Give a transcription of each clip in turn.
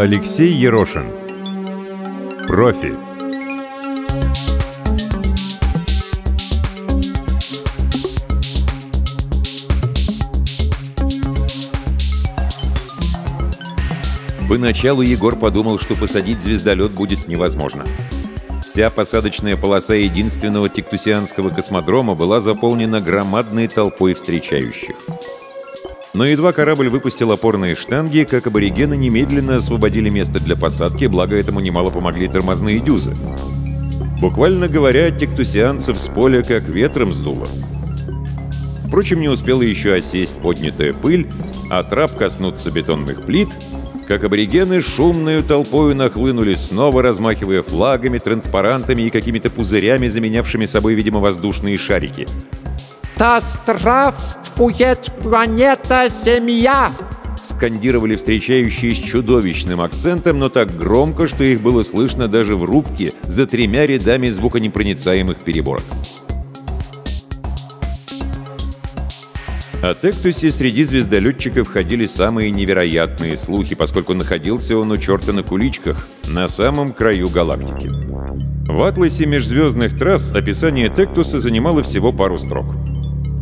Алексей Ерошин. Профи. Поначалу Егор подумал, что посадить звездолет будет невозможно. Вся посадочная полоса единственного тектусианского космодрома была заполнена громадной толпой встречающих. Но едва корабль выпустил опорные штанги, как аборигены немедленно освободили место для посадки, благо этому немало помогли тормозные дюзы. Буквально говоря, тектусианцев с поля как ветром сдуло. Впрочем, не успела еще осесть поднятая пыль, а трап коснуться бетонных плит — как аборигены шумную толпою нахлынули снова, размахивая флагами, транспарантами и какими-то пузырями, заменявшими собой, видимо, воздушные шарики. «Да здравствует планета Семья!» скандировали встречающие с чудовищным акцентом, но так громко, что их было слышно даже в рубке за тремя рядами звуконепроницаемых переборок. О Тектусе среди звездолетчиков ходили самые невероятные слухи, поскольку находился он у черта на куличках, на самом краю галактики. В атласе межзвездных трасс описание Тектуса занимало всего пару строк.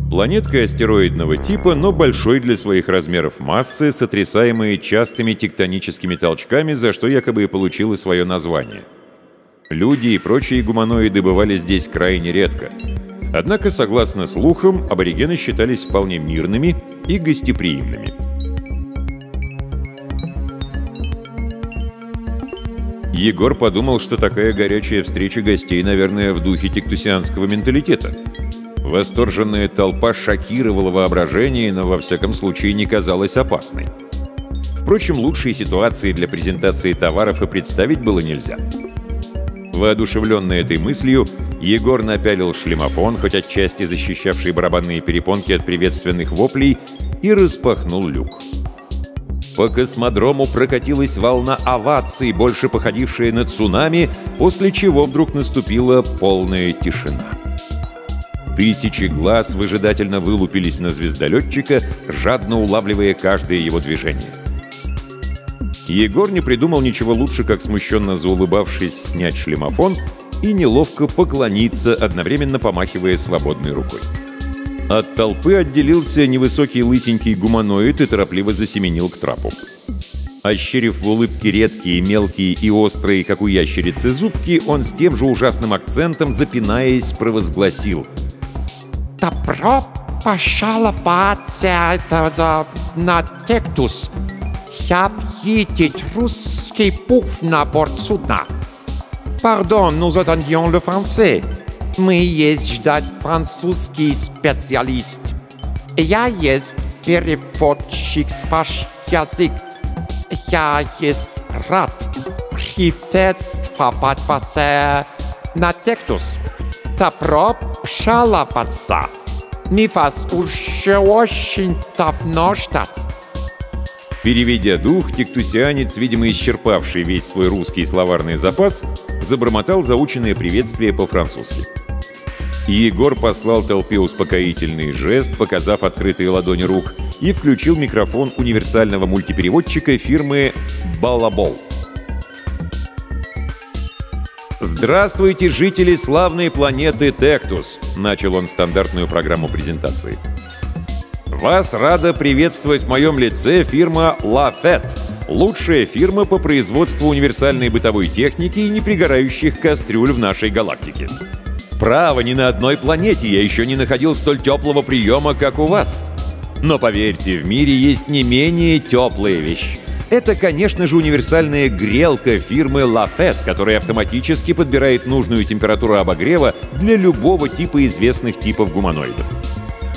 Планетка астероидного типа, но большой для своих размеров массы, сотрясаемые частыми тектоническими толчками, за что якобы и получила свое название. Люди и прочие гуманоиды бывали здесь крайне редко — Однако, согласно слухам, аборигены считались вполне мирными и гостеприимными. Егор подумал, что такая горячая встреча гостей, наверное, в духе тектусианского менталитета. Восторженная толпа шокировала воображение, но во всяком случае не казалась опасной. Впрочем, лучшей ситуации для презентации товаров и представить было нельзя. Воодушевленный этой мыслью, Егор напялил шлемофон, хоть отчасти защищавший барабанные перепонки от приветственных воплей, и распахнул люк. По космодрому прокатилась волна оваций, больше походившая на цунами, после чего вдруг наступила полная тишина. Тысячи глаз выжидательно вылупились на звездолетчика, жадно улавливая каждое его движение. Егор не придумал ничего лучше, как смущенно заулыбавшись, снять шлемофон и неловко поклониться, одновременно помахивая свободной рукой. От толпы отделился невысокий лысенький гуманоид и торопливо засеменил к трапу. Ощерив в улыбке редкие, мелкие и острые, как у ящерицы, зубки, он с тем же ужасным акцентом, запинаясь, провозгласил. «Добро пожаловать на Тектус!» Я въедет русский пуф на борт судна. Пардон, nous attendions le français. Мы есть ждать французский специалист. Я есть переводчик с ваш язык. Я есть рад приветствовать вас на Тектус. Добро пожаловаться. Мы вас уже очень давно ждать. Переведя дух, тектусианец, видимо, исчерпавший весь свой русский словарный запас, забормотал заученное приветствие по-французски. Егор послал толпе успокоительный жест, показав открытые ладони рук, и включил микрофон универсального мультипереводчика фирмы «Балабол». «Здравствуйте, жители славной планеты Тектус!» — начал он стандартную программу презентации. Вас рада приветствовать в моем лице фирма Lafette, лучшая фирма по производству универсальной бытовой техники и непригорающих кастрюль в нашей галактике. Право, ни на одной планете я еще не находил столь теплого приема, как у вас. Но поверьте, в мире есть не менее теплая вещь. Это, конечно же, универсальная грелка фирмы Lafette, которая автоматически подбирает нужную температуру обогрева для любого типа известных типов гуманоидов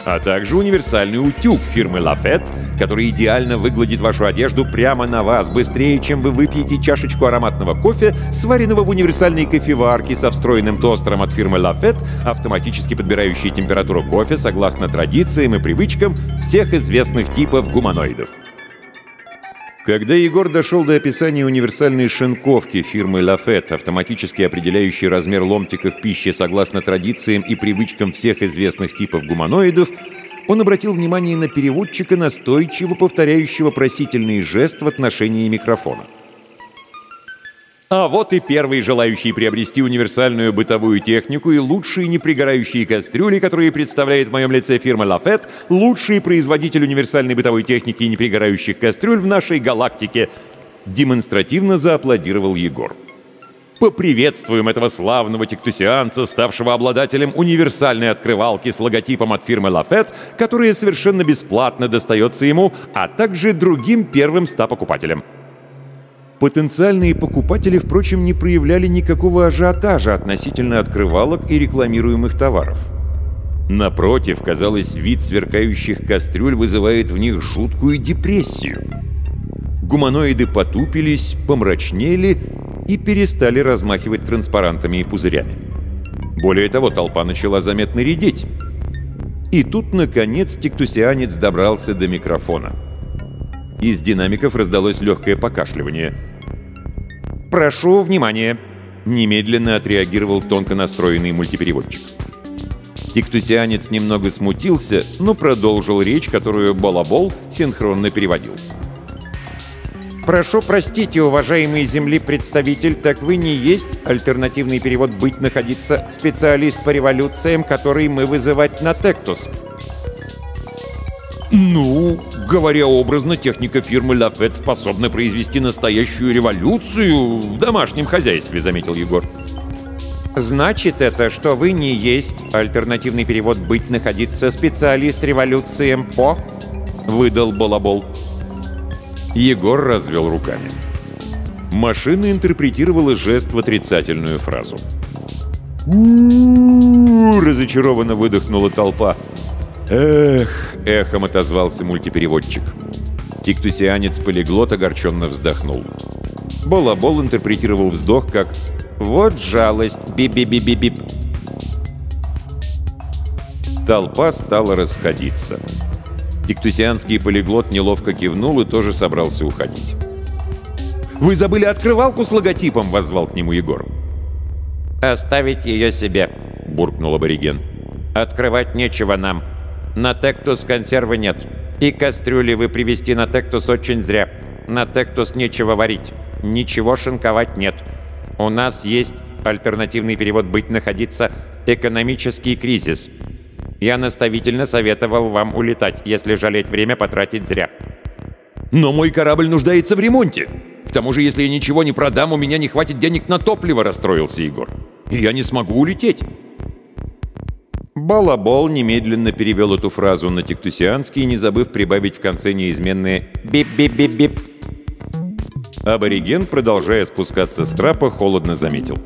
а также универсальный утюг фирмы Lafette, который идеально выгладит вашу одежду прямо на вас, быстрее, чем вы выпьете чашечку ароматного кофе, сваренного в универсальной кофеварке со встроенным тостером от фирмы Lafette, автоматически подбирающий температуру кофе согласно традициям и привычкам всех известных типов гуманоидов. Когда Егор дошел до описания универсальной шинковки фирмы Lafette, автоматически определяющей размер ломтиков пищи согласно традициям и привычкам всех известных типов гуманоидов, он обратил внимание на переводчика, настойчиво повторяющего просительный жест в отношении микрофона. А вот и первый желающий приобрести универсальную бытовую технику и лучшие непригорающие кастрюли, которые представляет в моем лице фирма Лафет, лучший производитель универсальной бытовой техники и непригорающих кастрюль в нашей галактике. Демонстративно зааплодировал Егор. Поприветствуем этого славного тектусианца, ставшего обладателем универсальной открывалки с логотипом от фирмы Лафет, которая совершенно бесплатно достается ему, а также другим первым ста покупателям. Потенциальные покупатели, впрочем, не проявляли никакого ажиотажа относительно открывалок и рекламируемых товаров. Напротив, казалось, вид сверкающих кастрюль вызывает в них жуткую депрессию. Гуманоиды потупились, помрачнели и перестали размахивать транспарантами и пузырями. Более того, толпа начала заметно редеть. И тут, наконец, тектусианец добрался до микрофона. Из динамиков раздалось легкое покашливание — «Прошу внимания!» — немедленно отреагировал тонко настроенный мультипереводчик. Тиктусианец немного смутился, но продолжил речь, которую Балабол синхронно переводил. «Прошу простите, уважаемый земли представитель, так вы не есть альтернативный перевод «быть находиться» специалист по революциям, который мы вызывать на Тектус. «Ну, говоря образно, техника фирмы Лафет способна произвести настоящую революцию в домашнем хозяйстве», — заметил Егор. «Значит это, что вы не есть альтернативный перевод «быть находиться» специалист революциям по...» — выдал Балабол. Егор развел руками. Машина интерпретировала жест в отрицательную фразу. «У-у-у!» — разочарованно выдохнула толпа. «Эх!» — эхом отозвался мультипереводчик. Тиктусианец-полиглот огорченно вздохнул. Балабол интерпретировал вздох как «Вот жалость! Бип-бип-бип-бип!» Толпа стала расходиться. Тиктусианский полиглот неловко кивнул и тоже собрался уходить. «Вы забыли открывалку с логотипом!» — воззвал к нему Егор. «Оставить ее себе!» — буркнул абориген. «Открывать нечего нам!» На Тектус консервы нет. И кастрюли вы привезти на Тектус очень зря. На Тектус нечего варить. Ничего шинковать нет. У нас есть альтернативный перевод «быть находиться» «экономический кризис». Я наставительно советовал вам улетать, если жалеть время потратить зря. «Но мой корабль нуждается в ремонте. К тому же, если я ничего не продам, у меня не хватит денег на топливо», — расстроился Егор. «И я не смогу улететь». Балабол немедленно перевел эту фразу на тектусианский, не забыв прибавить в конце неизменные «бип-бип-бип-бип». Абориген, продолжая спускаться с трапа, холодно заметил.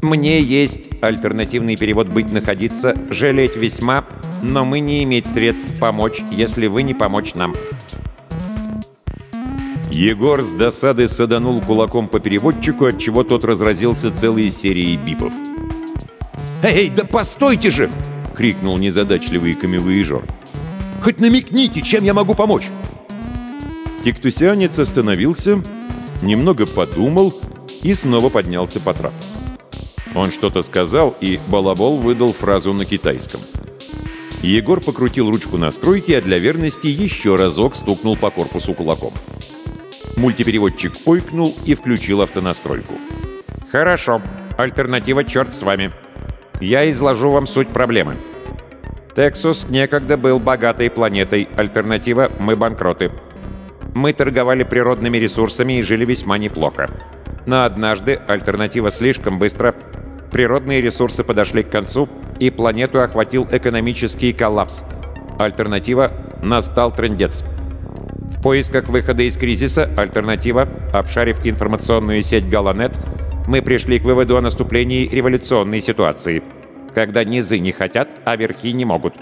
«Мне есть альтернативный перевод «быть находиться», жалеть весьма, но мы не иметь средств помочь, если вы не помочь нам». Егор с досады саданул кулаком по переводчику, отчего тот разразился целой серией бипов. «Эй, да постойте же!» — крикнул незадачливый камевоежор. «Хоть намекните, чем я могу помочь!» Тектусианец остановился, немного подумал и снова поднялся по трапу. Он что-то сказал, и Балабол выдал фразу на китайском. Егор покрутил ручку настройки, а для верности еще разок стукнул по корпусу кулаком. Мультипереводчик ойкнул и включил автонастройку. «Хорошо. Альтернатива черт с вами. Я изложу вам суть проблемы. Тексус некогда был богатой планетой, альтернатива — мы банкроты. Мы торговали природными ресурсами и жили весьма неплохо. Но однажды альтернатива слишком быстро. Природные ресурсы подошли к концу, и планету охватил экономический коллапс. Альтернатива — настал трендец. В поисках выхода из кризиса альтернатива, обшарив информационную сеть Галанет, мы пришли к выводу о наступлении революционной ситуации, когда низы не хотят, а верхи не могут.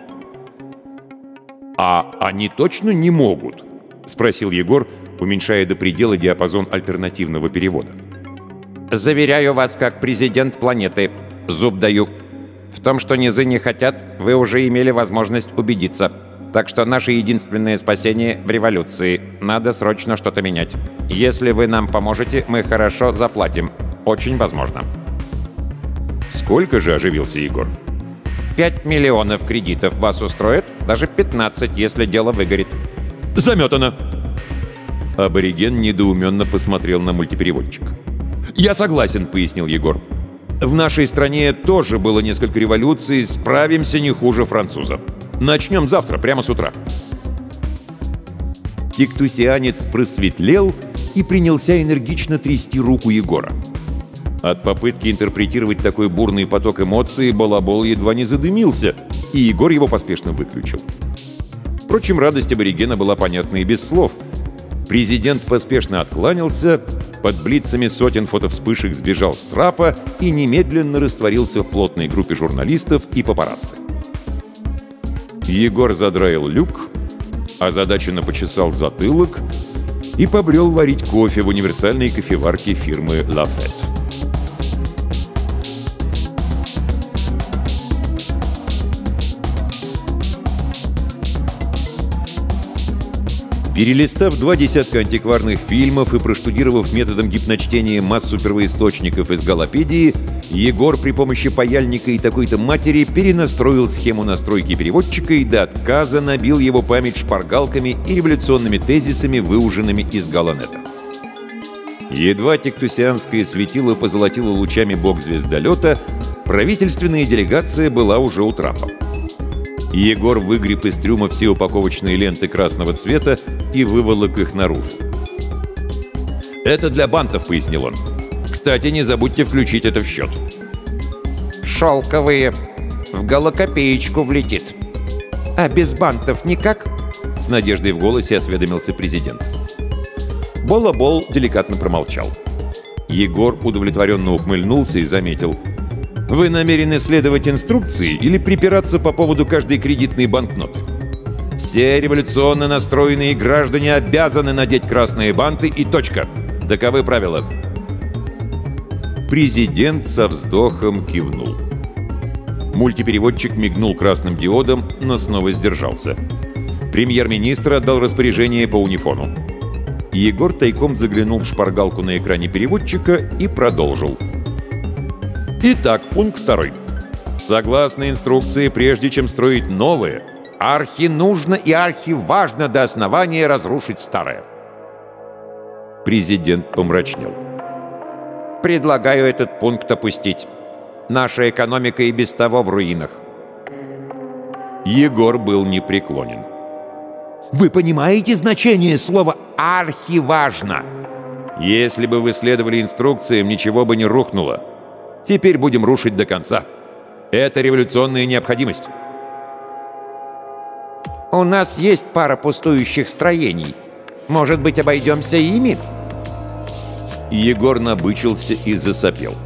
«А они точно не могут?» — спросил Егор, уменьшая до предела диапазон альтернативного перевода. «Заверяю вас, как президент планеты, зуб даю. В том, что низы не хотят, вы уже имели возможность убедиться. Так что наше единственное спасение в революции. Надо срочно что-то менять. Если вы нам поможете, мы хорошо заплатим. Очень возможно. Сколько же оживился Егор? 5 миллионов кредитов вас устроит? Даже 15, если дело выгорит. Заметано! Абориген недоуменно посмотрел на мультипереводчик. «Я согласен», — пояснил Егор. «В нашей стране тоже было несколько революций, справимся не хуже француза. Начнем завтра, прямо с утра». Тиктусианец просветлел и принялся энергично трясти руку Егора. От попытки интерпретировать такой бурный поток эмоций Балабол едва не задымился, и Егор его поспешно выключил. Впрочем, радость аборигена была понятна и без слов. Президент поспешно откланялся, под блицами сотен фотовспышек сбежал с трапа и немедленно растворился в плотной группе журналистов и папарацци. Егор задраил люк, озадаченно почесал затылок и побрел варить кофе в универсальной кофеварке фирмы «Лафет». Перелистав два десятка антикварных фильмов и проштудировав методом гипночтения массу первоисточников из Галопедии, Егор при помощи паяльника и такой-то матери перенастроил схему настройки переводчика и до отказа набил его память шпаргалками и революционными тезисами, выуженными из Галанета. Едва тектусианское светило позолотило лучами бок звездолета, правительственная делегация была уже у трапа. Егор выгреб из трюма все упаковочные ленты красного цвета и выволок их наружу. «Это для бантов», — пояснил он. «Кстати, не забудьте включить это в счет». «Шелковые. В голокопеечку влетит. А без бантов никак?» С надеждой в голосе осведомился президент. Болобол деликатно промолчал. Егор удовлетворенно ухмыльнулся и заметил — вы намерены следовать инструкции или припираться по поводу каждой кредитной банкноты? Все революционно настроенные граждане обязаны надеть красные банты и точка. Таковы правила. Президент со вздохом кивнул. Мультипереводчик мигнул красным диодом, но снова сдержался. Премьер-министр отдал распоряжение по унифону. Егор тайком заглянул в шпаргалку на экране переводчика и продолжил. Итак, пункт второй. Согласно инструкции, прежде чем строить новое, архи нужно и архи важно до основания разрушить старое. Президент помрачнел. Предлагаю этот пункт опустить. Наша экономика и без того в руинах. Егор был непреклонен. Вы понимаете значение слова «архиважно»? Если бы вы следовали инструкциям, ничего бы не рухнуло. Теперь будем рушить до конца. Это революционная необходимость. У нас есть пара пустующих строений. Может быть, обойдемся ими? Егор набычился и засопел.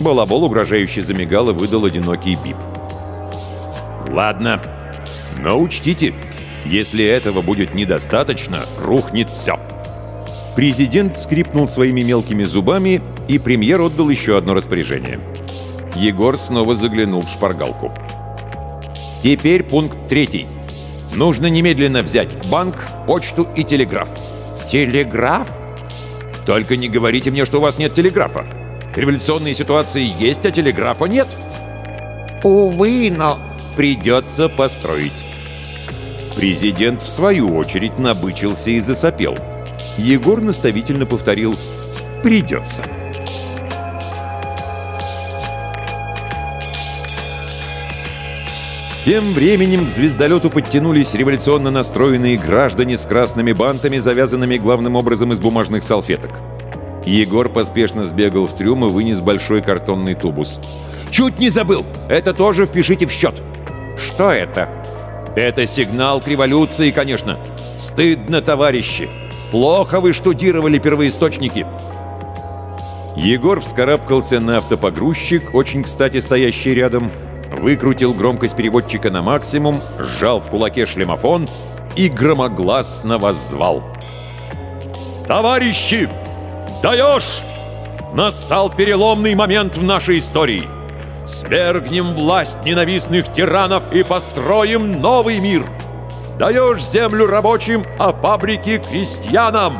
Балабол угрожающе замигал и выдал одинокий бип. «Ладно, но учтите, если этого будет недостаточно, рухнет все». Президент скрипнул своими мелкими зубами, и премьер отдал еще одно распоряжение. Егор снова заглянул в шпаргалку. Теперь пункт третий. Нужно немедленно взять банк, почту и телеграф. Телеграф? Только не говорите мне, что у вас нет телеграфа. Революционные ситуации есть, а телеграфа нет. Увы, но... Придется построить. Президент, в свою очередь, набычился и засопел. Егор наставительно повторил «Придется». Тем временем к звездолету подтянулись революционно настроенные граждане с красными бантами, завязанными главным образом из бумажных салфеток. Егор поспешно сбегал в трюм и вынес большой картонный тубус. «Чуть не забыл! Это тоже впишите в счет!» «Что это?» «Это сигнал к революции, конечно! Стыдно, товарищи! Плохо вы штудировали первоисточники!» Егор вскарабкался на автопогрузчик, очень кстати стоящий рядом, выкрутил громкость переводчика на максимум, сжал в кулаке шлемофон и громогласно воззвал. «Товарищи! Даешь! Настал переломный момент в нашей истории! Свергнем власть ненавистных тиранов и построим новый мир! Даешь землю рабочим, а фабрики крестьянам!»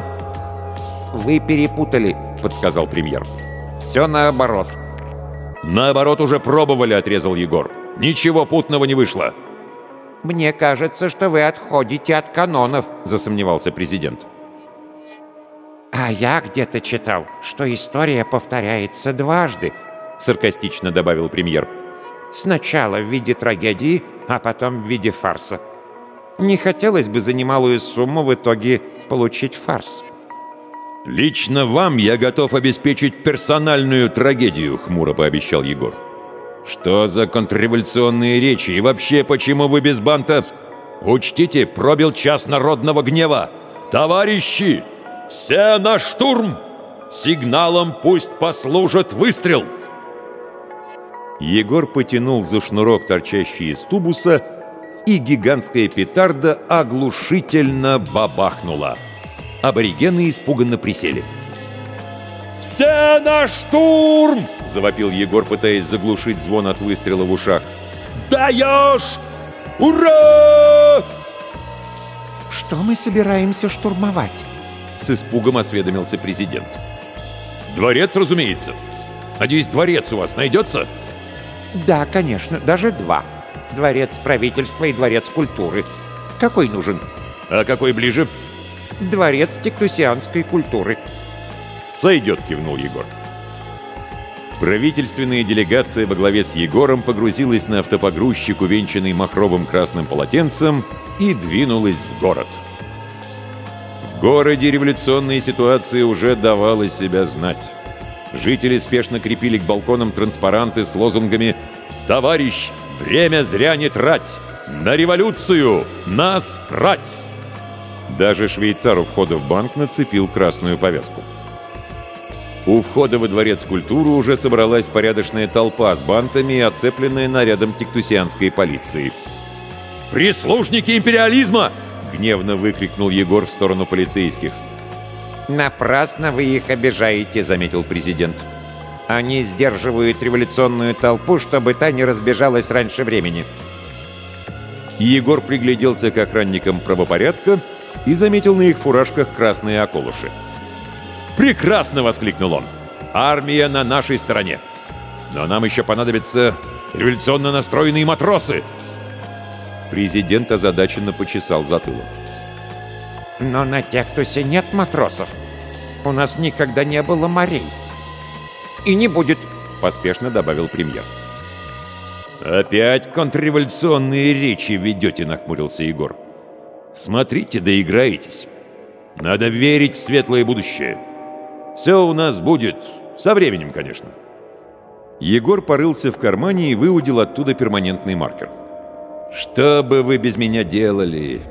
«Вы перепутали», — подсказал премьер. «Все наоборот. «Наоборот, уже пробовали», — отрезал Егор. «Ничего путного не вышло». «Мне кажется, что вы отходите от канонов», — засомневался президент. «А я где-то читал, что история повторяется дважды», — саркастично добавил премьер. «Сначала в виде трагедии, а потом в виде фарса. Не хотелось бы за немалую сумму в итоге получить фарс». «Лично вам я готов обеспечить персональную трагедию», — хмуро пообещал Егор. «Что за контрреволюционные речи? И вообще, почему вы без банта? Учтите, пробил час народного гнева. Товарищи, все на штурм! Сигналом пусть послужит выстрел!» Егор потянул за шнурок, торчащий из тубуса, и гигантская петарда оглушительно бабахнула. Аборигены испуганно присели. «Все на штурм!» — завопил Егор, пытаясь заглушить звон от выстрела в ушах. «Даешь! Ура!» «Что мы собираемся штурмовать?» С испугом осведомился президент. «Дворец, разумеется. Надеюсь, дворец у вас найдется?» «Да, конечно, даже два. Дворец правительства и дворец культуры. Какой нужен?» «А какой ближе?» Дворец тектусианской культуры». «Сойдет», — кивнул Егор. Правительственная делегация во главе с Егором погрузилась на автопогрузчик, увенчанный махровым красным полотенцем, и двинулась в город. В городе революционная ситуация уже давала себя знать. Жители спешно крепили к балконам транспаранты с лозунгами «Товарищ, время зря не трать! На революцию! Нас рать!» Даже швейцар у входа в банк нацепил красную повязку. У входа во дворец культуры уже собралась порядочная толпа с бантами, оцепленная нарядом тектусианской полиции. «Прислужники империализма!» — гневно выкрикнул Егор в сторону полицейских. «Напрасно вы их обижаете», — заметил президент. «Они сдерживают революционную толпу, чтобы та не разбежалась раньше времени». Егор пригляделся к охранникам правопорядка и заметил на их фуражках красные околыши. «Прекрасно!» — воскликнул он. «Армия на нашей стороне! Но нам еще понадобятся революционно настроенные матросы!» Президент озадаченно почесал затылок. «Но на Тектусе нет матросов. У нас никогда не было морей. И не будет», — поспешно добавил премьер. «Опять контрреволюционные речи ведете», — нахмурился Егор. Смотрите, доиграетесь. Надо верить в светлое будущее. Все у нас будет. Со временем, конечно. Егор порылся в кармане и выудил оттуда перманентный маркер. «Что бы вы без меня делали?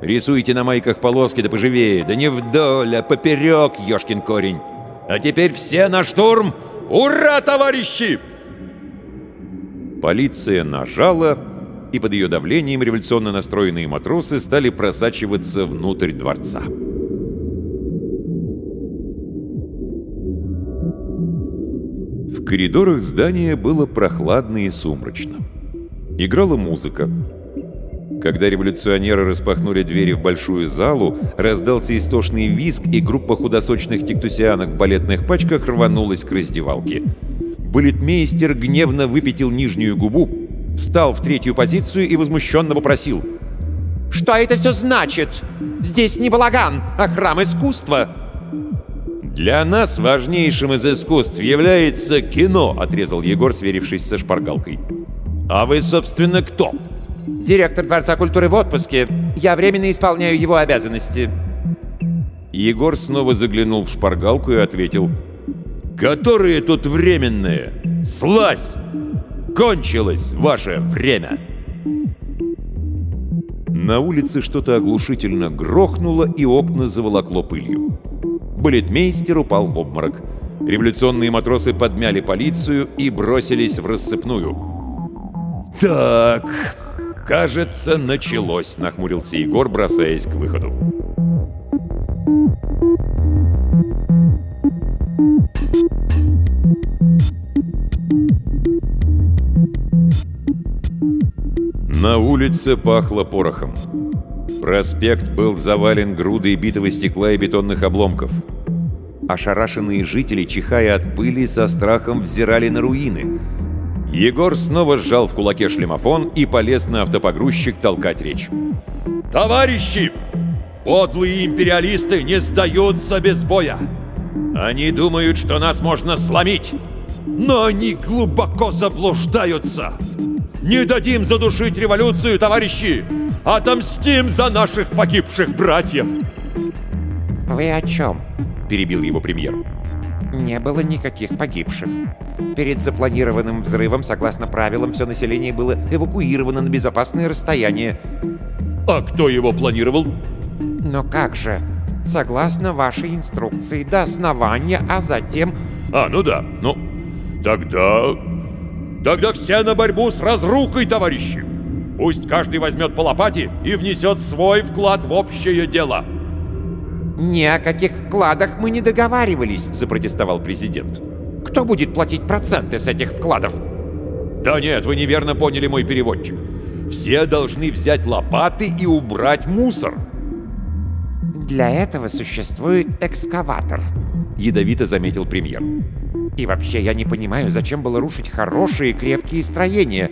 Рисуете на майках полоски да поживее, да не вдоль, а поперек, ёшкин корень. А теперь все на штурм! Ура, товарищи!» Полиция нажала, и под ее давлением революционно настроенные матросы стали просачиваться внутрь дворца. В коридорах здания было прохладно и сумрачно. Играла музыка. Когда революционеры распахнули двери в большую залу, раздался истошный визг, и группа худосочных тектусианок в балетных пачках рванулась к раздевалке. Балетмейстер гневно выпятил нижнюю губу, встал в третью позицию и возмущенно вопросил. «Что это все значит? Здесь не балаган, а храм искусства!» «Для нас важнейшим из искусств является кино», — отрезал Егор, сверившись со шпаргалкой. «А вы, собственно, кто?» «Директор Дворца культуры в отпуске. Я временно исполняю его обязанности». Егор снова заглянул в шпаргалку и ответил. «Которые тут временные? Слазь!» Кончилось ваше время!» На улице что-то оглушительно грохнуло, и окна заволокло пылью. Балетмейстер упал в обморок. Революционные матросы подмяли полицию и бросились в рассыпную. «Так, кажется, началось», — нахмурился Егор, бросаясь к выходу. На улице пахло порохом. Проспект был завален грудой битого стекла и бетонных обломков. Ошарашенные жители, чихая от пыли, со страхом взирали на руины. Егор снова сжал в кулаке шлемофон и полез на автопогрузчик толкать речь. «Товарищи! Подлые империалисты не сдаются без боя. Они думают, что нас можно сломить. Но они глубоко заблуждаются. Не дадим задушить революцию, товарищи! Отомстим за наших погибших братьев! «Вы о чем?» – перебил его премьер. «Не было никаких погибших. Перед запланированным взрывом, согласно правилам, все население было эвакуировано на безопасное расстояние». «А кто его планировал?» «Но как же? Согласно вашей инструкции, до основания, а затем...» «А, ну да, ну, тогда... Тогда все на борьбу с разрухой, товарищи! Пусть каждый возьмет по лопате и внесет свой вклад в общее дело!» «Ни о каких вкладах мы не договаривались», — запротестовал президент. «Кто будет платить проценты с этих вкладов?» «Да нет, вы неверно поняли мой переводчик. Все должны взять лопаты и убрать мусор». «Для этого существует экскаватор», — ядовито заметил премьер. «И вообще я не понимаю, зачем было рушить хорошие крепкие строения.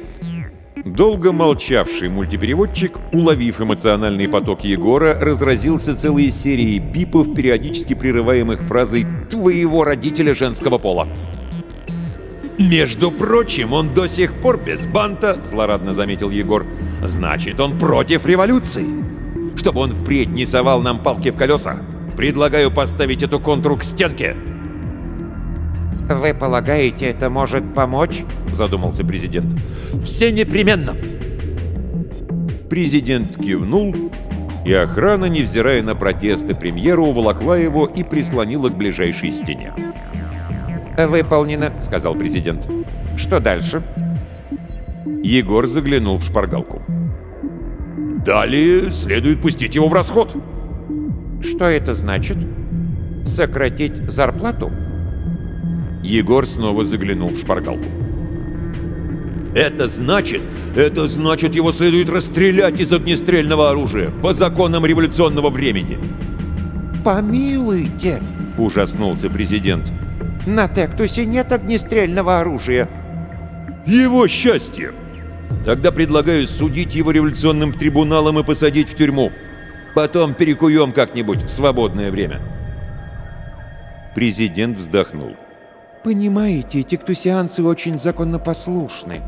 Долго молчавший мультипереводчик, уловив эмоциональный поток Егора, разразился целой серией бипов, периодически прерываемых фразой «твоего родителя женского пола». «Между прочим, он до сих пор без банта», — злорадно заметил Егор. «Значит, он против революции. Чтобы он впредь не совал нам палки в колеса, предлагаю поставить эту контру к стенке». «Вы полагаете, это может помочь?» — задумался президент. «Все непременно!» Президент кивнул, и охрана, невзирая на протесты премьера, уволокла его и прислонила к ближайшей стене. «Выполнено», — сказал президент. «Что дальше?» Егор заглянул в шпаргалку. «Далее следует пустить его в расход». «Что это значит? Сократить зарплату?» Егор снова заглянул в шпаргалку. «Это значит, это значит, его следует расстрелять из огнестрельного оружия по законам революционного времени!» «Помилуйте!» — ужаснулся президент. «На Тектусе нет огнестрельного оружия!» «Его счастье! Тогда предлагаю судить его революционным трибуналом и посадить в тюрьму. Потом перекуем как-нибудь в свободное время!» Президент вздохнул. Понимаете, тектусианцы очень законопослушны.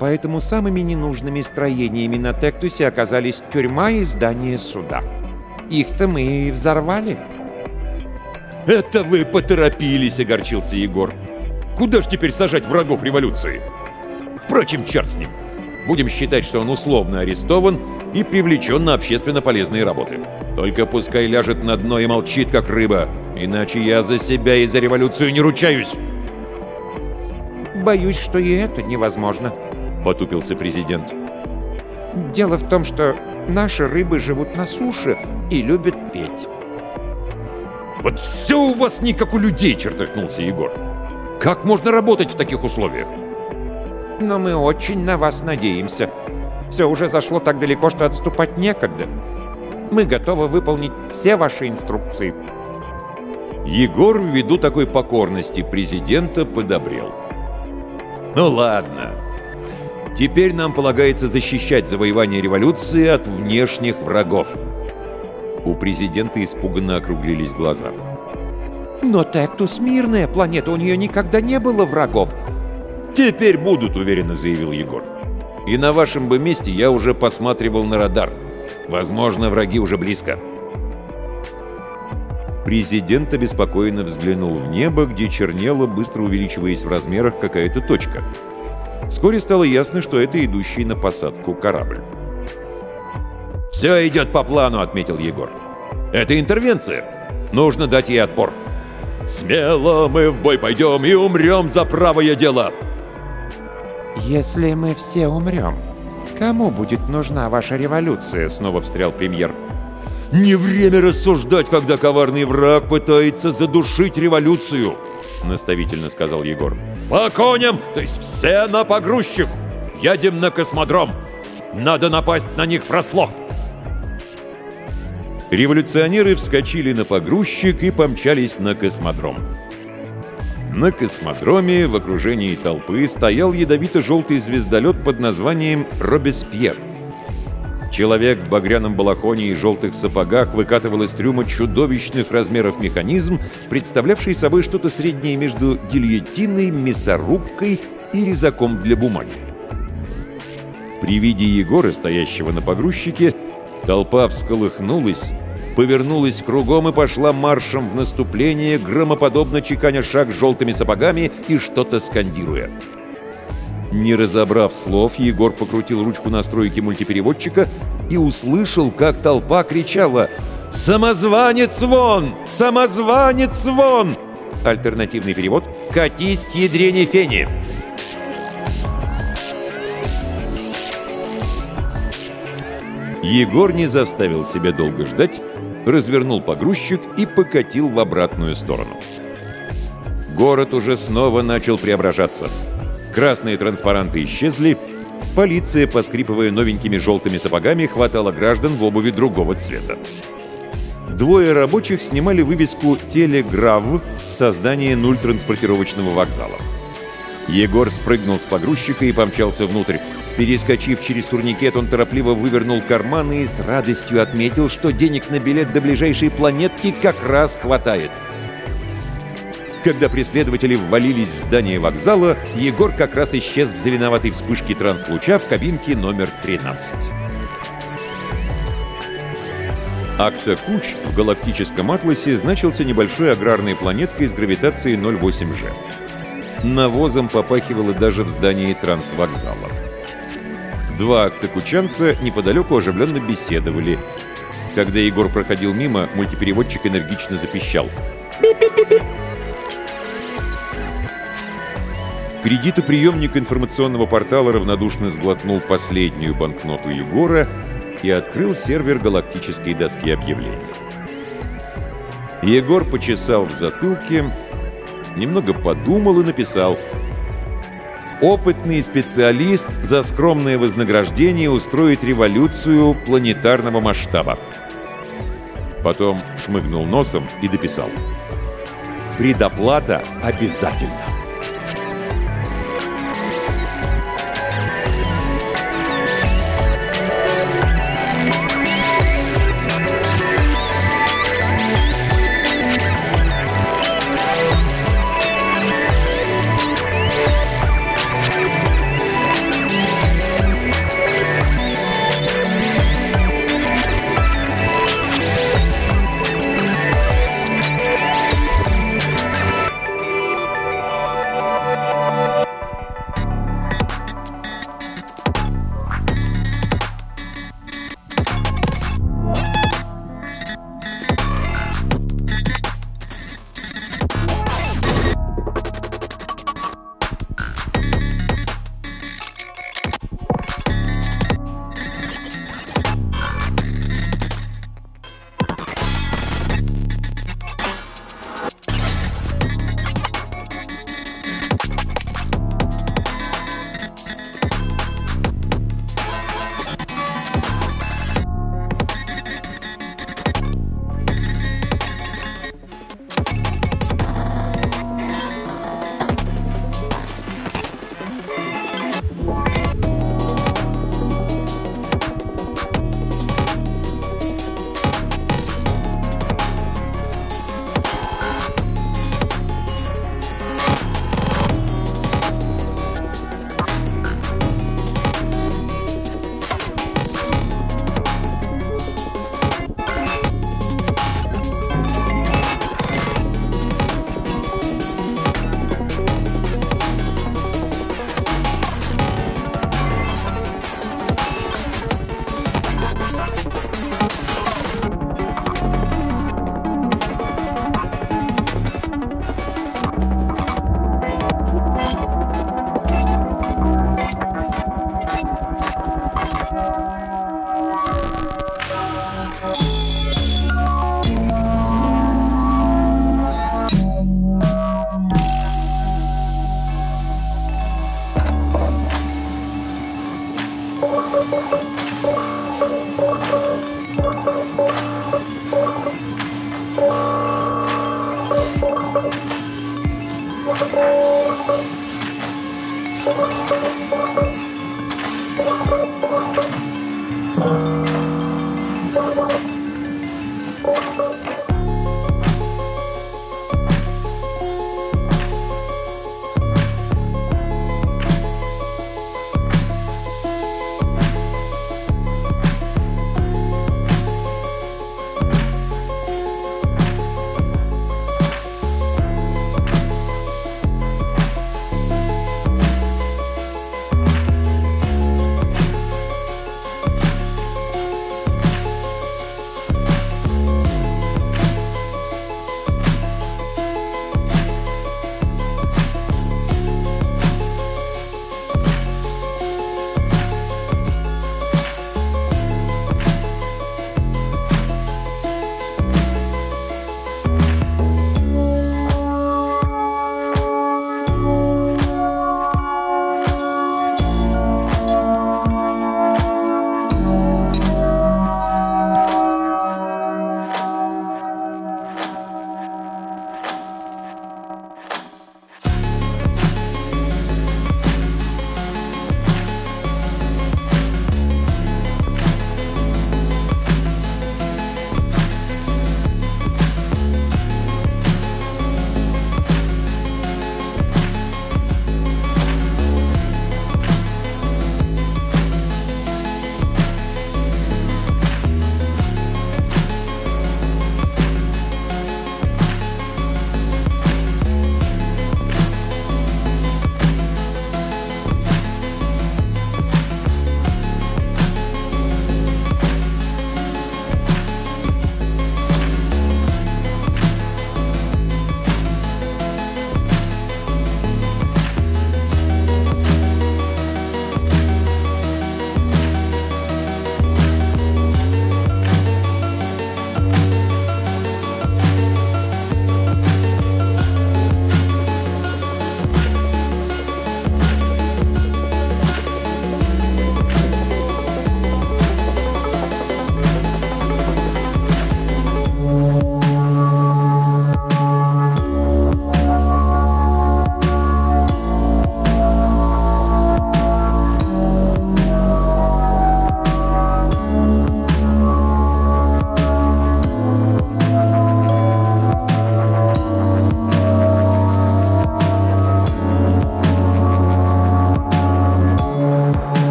Поэтому самыми ненужными строениями на Тектусе оказались тюрьма и здание суда. Их-то мы и взорвали. «Это вы поторопились», — огорчился Егор. «Куда ж теперь сажать врагов революции?» «Впрочем, черт с ним. Будем считать, что он условно арестован и привлечен на общественно полезные работы. Только пускай ляжет на дно и молчит, как рыба, иначе я за себя и за революцию не ручаюсь». «Боюсь, что и это невозможно», — потупился президент. «Дело в том, что наши рыбы живут на суше и любят петь». «Вот все у вас не как у людей!» — чертыхнулся Егор. «Как можно работать в таких условиях?» «Но мы очень на вас надеемся. Все уже зашло так далеко, что отступать некогда. Мы готовы выполнить все ваши инструкции». Егор ввиду такой покорности президента подобрел. Ну ладно. Теперь нам полагается защищать завоевание революции от внешних врагов. У президента испуганно округлились глаза. «Но Тектус — мирная планета, у нее никогда не было врагов». «Теперь будут», — уверенно заявил Егор. «И на вашем бы месте я уже посматривал на радар. Возможно, враги уже близко». Президент обеспокоенно взглянул в небо, где чернела, быстро увеличиваясь в размерах, какая-то точка. Вскоре стало ясно, что это идущий на посадку корабль. «Все идет по плану», — отметил Егор. «Это интервенция. Нужно дать ей отпор». «Смело мы в бой пойдем и умрем за правое дело!» «Если мы все умрем, кому будет нужна ваша революция?» — снова встрял премьер. Не время рассуждать, когда коварный враг пытается задушить революцию, наставительно сказал Егор. По коням, то есть все на погрузчик. Едем на космодром. Надо напасть на них врасплох. Революционеры вскочили на погрузчик и помчались на космодром. На космодроме в окружении толпы стоял ядовито-желтый звездолет под названием «Робеспьер». Человек в багряном балахоне и желтых сапогах выкатывал из трюма чудовищных размеров механизм, представлявший собой что-то среднее между гильотиной, мясорубкой и резаком для бумаги. При виде Егора, стоящего на погрузчике, толпа всколыхнулась, повернулась кругом и пошла маршем в наступление, громоподобно чеканя шаг желтыми сапогами и что-то скандируя. Не разобрав слов, Егор покрутил ручку настройки мультипереводчика и услышал, как толпа кричала «Самозванец вон! Самозванец вон!» Альтернативный перевод «Катись, ядрени фени!» Егор не заставил себя долго ждать, развернул погрузчик и покатил в обратную сторону. Город уже снова начал преображаться. Красные транспаранты исчезли, полиция, поскрипывая новенькими желтыми сапогами, хватала граждан в обуви другого цвета. Двое рабочих снимали вывеску «Телеграв» создание нуль транспортировочного вокзала. Егор спрыгнул с погрузчика и помчался внутрь. Перескочив через турникет, он торопливо вывернул карманы и с радостью отметил, что денег на билет до ближайшей планетки как раз хватает. Когда преследователи ввалились в здание вокзала, Егор как раз исчез в зеленоватой вспышке транслуча в кабинке номер 13. Акта Куч в галактическом атласе значился небольшой аграрной планеткой с гравитацией 0,8G. Навозом попахивало даже в здании трансвокзала. Два актокучанца неподалеку оживленно беседовали. Когда Егор проходил мимо, мультипереводчик энергично запищал. Кредитоприемник информационного портала равнодушно сглотнул последнюю банкноту Егора и открыл сервер галактической доски объявлений. Егор почесал в затылке, немного подумал и написал «Опытный специалист за скромное вознаграждение устроит революцию планетарного масштаба». Потом шмыгнул носом и дописал «Предоплата обязательно».